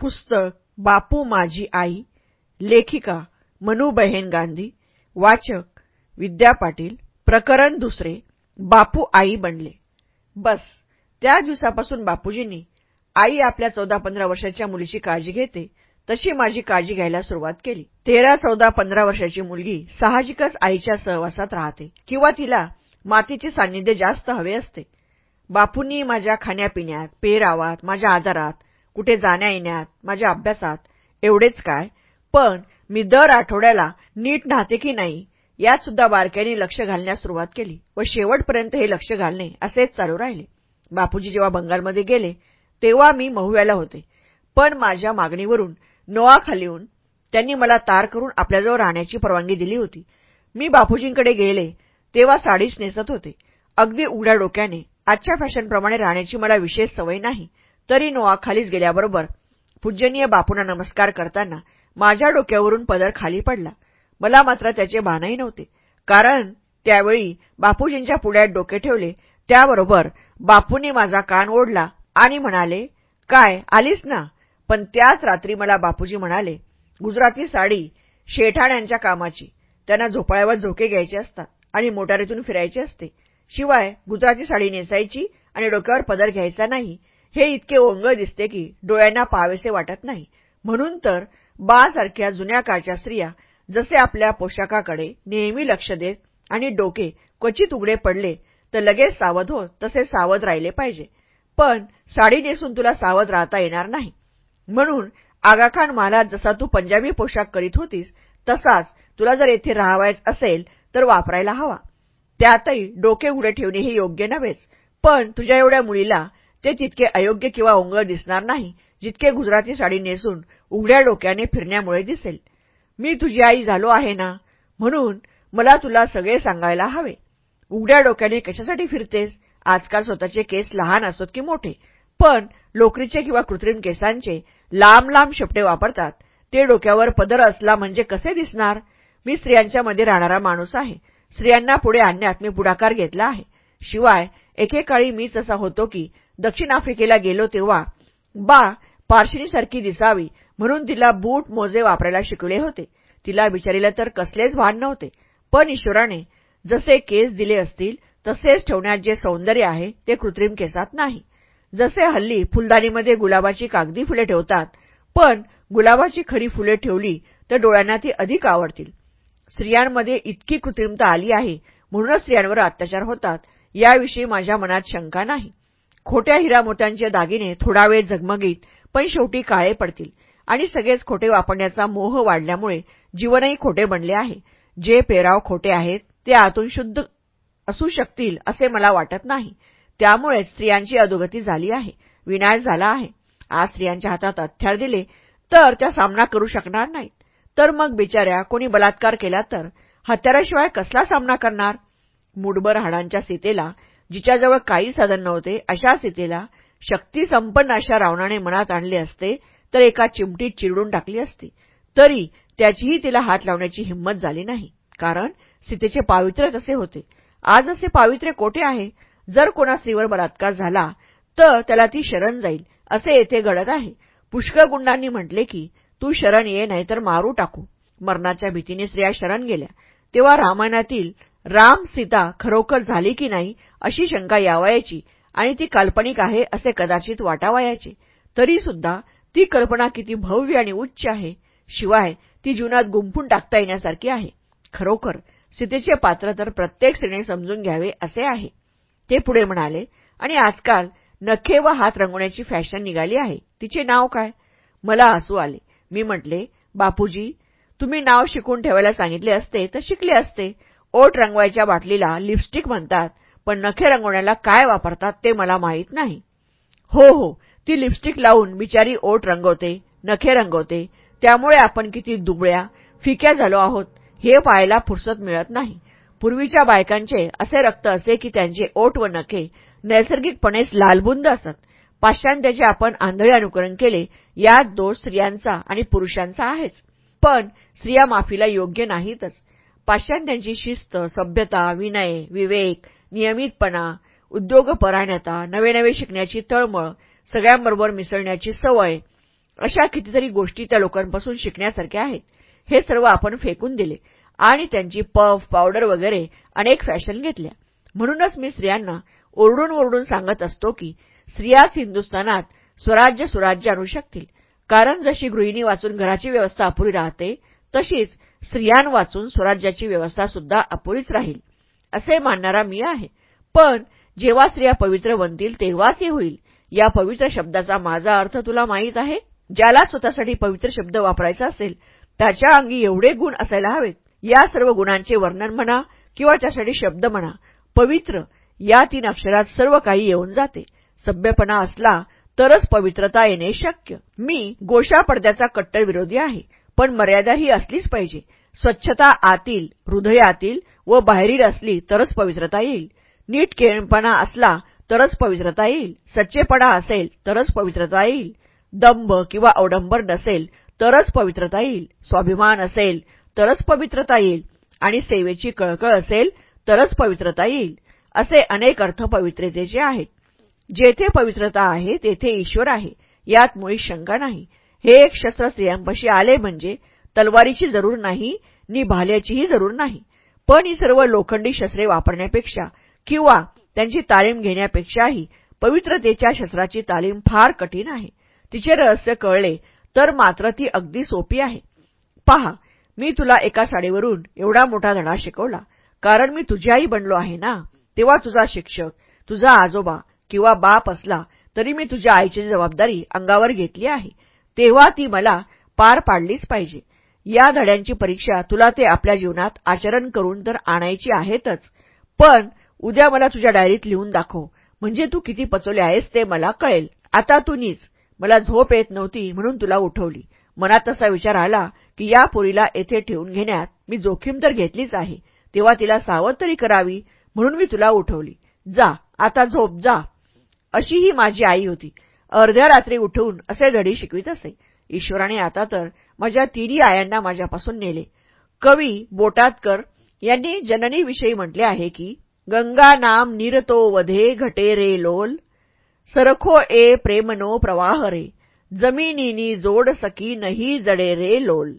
पुस्तक बापू माझी आई लेखिका मनुबहेन गांधी वाचक विद्या पाटील प्रकरण दुसरे बापू आई बनले. बस त्या दिवसापासून बापूजींनी आई आपल्या चौदा पंधरा वर्षाच्या मुलीची काळजी घेते तशी माझी काळजी घ्यायला सुरुवात केली. तेरा चौदा पंधरा वर्षाची मुलगी साहजिकच आईच्या सहवासात राहते किंवा तिला मातीचे सान्निध्य जास्त हवे असते. बापूंनी माझ्या खाण्यापिण्यात पेरावात माझ्या आजारात कुठे जाण्या येण्यात माझ्या अभ्यासात एवढेच काय. पण मी दर आठवड्याला नीट नाहते की नाही यात सुद्धा बारक्याने लक्ष घालण्यास सुरुवात केली व शेवटपर्यंत हे लक्ष घालणे असेच चालू राहिले. बापूजी जेव्हा बंगालमध्ये गेले तेव्हा मी महुव्याला होते. पण माझ्या मागणीवरून नोआखाली येऊन त्यांनी मला तार करून आपल्याजवळ राहण्याची परवानगी दिली होती. मी बापूजींकडे गेले तेव्हा साडीच नेसत होते. अगदी उघड्या डोक्याने आजच्या फॅशनप्रमाणे राहण्याची मला विशेष सवय नाही. तरी नोआ खालीच गेल्याबरोबर पूजनीय बापूंना नमस्कार करताना माझ्या डोक्यावरून पदर खाली पडला. मला मात्र त्याचे भानही नव्हते. कारण त्यावेळी बापूजींच्या पुढ्यात डोके ठेवले. त्याबरोबर बापूंनी माझा कान ओढला आणि म्हणाले काय आलीस ना? पण त्याच रात्री मला बापूजी म्हणाले गुजराती साडी शेठाण्यांच्या कामाची. त्यांना झोपाळ्यावर झोके घ्यायचे असतात आणि मोटारीतून फिरायचे असते. शिवाय गुजराती साडी नेसायची आणि डोक्यावर पदर घ्यायचा नाही. हे इतके ओंगळ दिसते की डोळ्यांना पावेसे वाटत नाही. म्हणून तर बासारख्या जुन्या काळच्या स्त्रिया जसे आपल्या पोशाखाकडे नेहमी लक्ष देत आणि डोके क्वचित उघडे पडले तर लगेच सावध हो तसे सावध राहिले पाहिजे. पण साडी नेसून तुला सावध राहता येणार नाही. म्हणून आगाखान महालात जसा तू पंजाबी पोशाख करीत होतीस तसाच तुला जर येथे राहावायच असेल तर वापरायला हवा. त्यातही डोके उघडे ठेवणे हे योग्य नव्हेच. पण तुझ्या एवढ्या मुलीला ते तितके अयोग्य किंवा ओंगळ दिसणार नाही जितके गुजराती साडी नेसून उघड्या डोक्याने फिरण्यामुळे दिसेल. मी तुझी आई झालो आहे ना? म्हणून मला तुला सगळे सांगायला हवे. उघड्या डोक्याने कशासाठी फिरतेस? आजकाल स्वतःचे केस लहान असोत की मोठे. पण लोकरीचे किंवा कृत्रिम केसांचे लांब लांब शेपटे वापरतात. ते डोक्यावर पदर असला म्हणजे कसे दिसणार? मी स्त्रियांच्या मध्ये राहणारा माणूस आहे. स्त्रियांना पुढे आणण्यात मी पुढाकार घेतला आहे. शिवाय एकेकाळी मीच असा होतो की दक्षिण आफ्रिकेला गेलो तेव्हा बा पार्शिनीसारखी दिसावी म्हणून तिला बूट मोजे वापरायला शिकले होते. तिला विचारिलं तर कसलेच भान नव्हते. पण ईश्वराने जसे केस दिले असतील तसेच ठेवण्यात जे सौंदर्य आहे ते कृत्रिम केसात नाही. जसे हल्ली फुलदाणीमध्ये गुलाबाची कागदी फुले ठेवतात पण गुलाबाची खरी फुले ठेवली तर डोळ्यांना ती अधिक आवडतील. स्त्रियांमध्ये इतकी कृत्रिमता आली आहे म्हणूनच स्त्रियांवर अत्याचार होतात. याविषयी माझ्या मनात शंका नाही. खोट्या हिरामोत्यांचे दागिने थोडा वेळ झगमगीत पण शेवटी काळे पडतील. आणि सगळेच खोटे वापरण्याचा मोह वाढल्यामुळे जीवनही खोटे बनले आहे. जे पेराव खोटे आहेत ते आतून शुद्ध असू शकतील असे मला वाटत नाही. त्यामुळेच स्त्रियांची अधोगती झाली आहे. विनाश झाला आहे. आज स्त्रियांच्या हातात हत्यार दिले तर त्या सामना करू शकणार नाहीत. तर मग बिचाऱ्या कोणी बलात्कार केला तर? हत्याराशिवाय कसला सामना करणार? मुडबर हाडांच्या सीतेला जिच्याजवळ काही साधन नव्हते अशा सीतेला शक्तीसंपन्न अशा रावणाने मनात आणले असते तर एका चिमटीत चिरडून टाकली असती. तरी त्याचीही तिला हात लावण्याची हिंमत झाली नाही कारण सीतेचे पावित्र्य तसे होते. आज असे पावित्र्य कोठे आहे? जर कोणा स्त्रीवर बलात्कार झाला तर त्याला ती शरण जाईल असे येथे घडत आहे. पुष्कळ गुंडांनी म्हटले की तू शरण ये नाहीतर मारू टाकू. मरणाच्या भीतीने स्त्रिया शरण गेल्या. तेव्हा रामायणातील राम सीता खरोखर झाली की नाही अशी शंका यावायची आणि ती काल्पनिक आहे असे कदाचित वाटावायाचे. तरीसुद्धा ती कल्पना किती भव्य आणि उच्च आहे. शिवाय ती जीवनात गुंफून टाकता येण्यासारखी आहे. खरोखर सीतेचे पात्र तर प्रत्येक स्त्रीने समजून घ्यावे असे आहे. ते पुढे म्हणाले आणि आजकाल नखे व हात रंगवण्याची फॅशन निघाली आहे. तिचे नाव काय? मला हसू आले. मी म्हटले बापूजी तुम्ही नाव शिकून ठेवायला सांगितले असते तर शिकले असते. ओठ रंगवायच्या बाटलीला लिपस्टिक म्हणतात पण नखे रंगवण्याला काय वापरतात ते मला माहीत नाही. हो हो ती लिपस्टिक लावून बिचारी ओठ रंगवते नखे रंगवते त्यामुळे आपण किती दुबळ्या फिक्या झालो आहोत हे पाहायला फुरसत मिळत नाही. पूर्वीच्या बायकांचे असे रक्त असे की त्यांचे ओठ व नखे नैसर्गिकपणेच लालबुंद असत. पाश्चात्याचे आपण आंधळे अनुकरण केले यात दोष स्त्रियांचा आणि पुरुषांचा आहेच. पण स्त्रिया माफीला योग्य नाहीतच. पाश्चात्यांची शिस्त सभ्यता विनय विवेक नियमितपणा उद्योगपरायणता नवे नवे शिकण्याची तळमळ सगळ्यांबरोबर मिसळण्याची सवय अशा कितीतरी गोष्टी त्या लोकांपासून शिकण्यासारख्या आहेत. हे सर्व आपण फेकून दिले आणि त्यांची पफ पावडर वगैरे अनेक फॅशन घेतल्या. म्हणूनच मी स्त्रियांना ओरडून ओरडून सांगत असतो की स्त्रियाच हिंदुस्थानात स्वराज्य सुराज्य आणू शकतील. कारण जशी गृहिणी वाचून घराची व्यवस्था अपुरी राहते तशीच स्त्रियांवाचून स्वराज्याची व्यवस्था सुद्धा अपुरीच राहील. असे मानणारा मी आहे. पण जेव्हा स्त्रिया पवित्र बनतील तेव्हाच हे होईल. या पवित्र शब्दाचा माझा अर्थ तुला माहीत आहे? ज्याला स्वतःसाठी पवित्र शब्द वापरायचा असेल त्याच्या अंगी एवढे गुण असायला हवेत. या सर्व गुणांचे वर्णन म्हणा किंवा त्यासाठी शब्द म्हणा पवित्र या तीन अक्षरात सर्व काही येऊन जाते. सभ्यपणा असला तरच पवित्रता येणे शक्य. मी गोशा पडद्याचा कट्टर विरोधी आहे. पण मर्यादा ही असलीच पाहिजे. स्वच्छता आतील हृदयातील व बाहेरील असली तरच पवित्रता येईल. नीट केळपणा असला तरच पवित्रता येईल. सच्चेपणा असेल तरच पवित्रता येईल. दंभ किंवा अवडंबर नसेल तरच पवित्रता येईल. स्वाभिमान असेल तरच पवित्रता येईल. आणि सेवेची कळकळ असेल तरच पवित्रता येईल. असे अनेक अर्थ पवित्रतेचे आहेत. जेथे पवित्रता आहे तेथे ईश्वर आहे. यात मुळी शंका नाही. हे एक शस्त्र स्त्रियांपाशी आले म्हणजे तलवारीची जरूर नाही नि भाल्याचीही जरूर नाही. पण ही सर्व लोखंडी शस्त्रे वापरण्यापेक्षा किंवा त्यांची तालीम घेण्यापेक्षाही पवित्रतेच्या शस्त्राची तालीम फार कठीण आहे. तिचे रहस्य कळले तर मात्र ती अगदी सोपी आहे. पहा मी तुला एका साडीवरून एवढा मोठा धडा शिकवला. कारण मी तुझी आई बनलो आहे ना? तेव्हा तुझा शिक्षक तुझा आजोबा किंवा बाप असला तरी मी तुझ्या आईची जबाबदारी अंगावर घेतली आहे. तेव्हा ती मला पार पाडलीच पाहिजे. या धड्यांची परीक्षा तुला ते आपल्या जीवनात आचरण करून तर आणायची आहेतच. पण उद्या मला तुझ्या डायरीत लिहून दाखव. म्हणजे तू किती पचवले आहेस ते मला कळेल. आता तू नीच. मला झोप येत नव्हती म्हणून तुला उठवली. मनात तसा विचार आला की या पोरीला येथे ठेवून घेण्यात मी जोखीम तर घेतलीच आहे. तेव्हा तिला सावध तरी करावी म्हणून मी तुला उठवली. जा आता झोप जा. अशी ही माझी आई होती. अर्ध्या रात्री उठवून असे धडी शिकवित असे. ईश्वराने आता तर माझ्या तिन्ही आयांना माझ्यापासून नेले. कवी बोटातकर यांनी जननीविषयी म्हटले आहे की गंगा नाम निरतो वधे घटे रे लोल सरखो ए प्रेमनो प्रवाह रे जमिनीनी जोड सकी नही जडे रे लोल.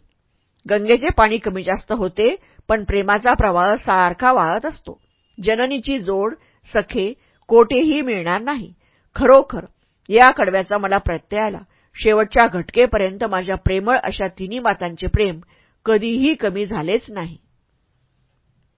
गंगेचे पाणी कमी जास्त होते पण प्रेमाचा प्रवाह सारखा वाहत असतो. जननीची जोड सखे कोठेही मिळणार नाही. खरोखर या कडव्याचा मला प्रत्यय आला. शेवटच्या घटकेपर्यंत माझ्या प्रेमळ अशा तिन्ही मातांचे प्रेम कधीही कमी झालेच नाही.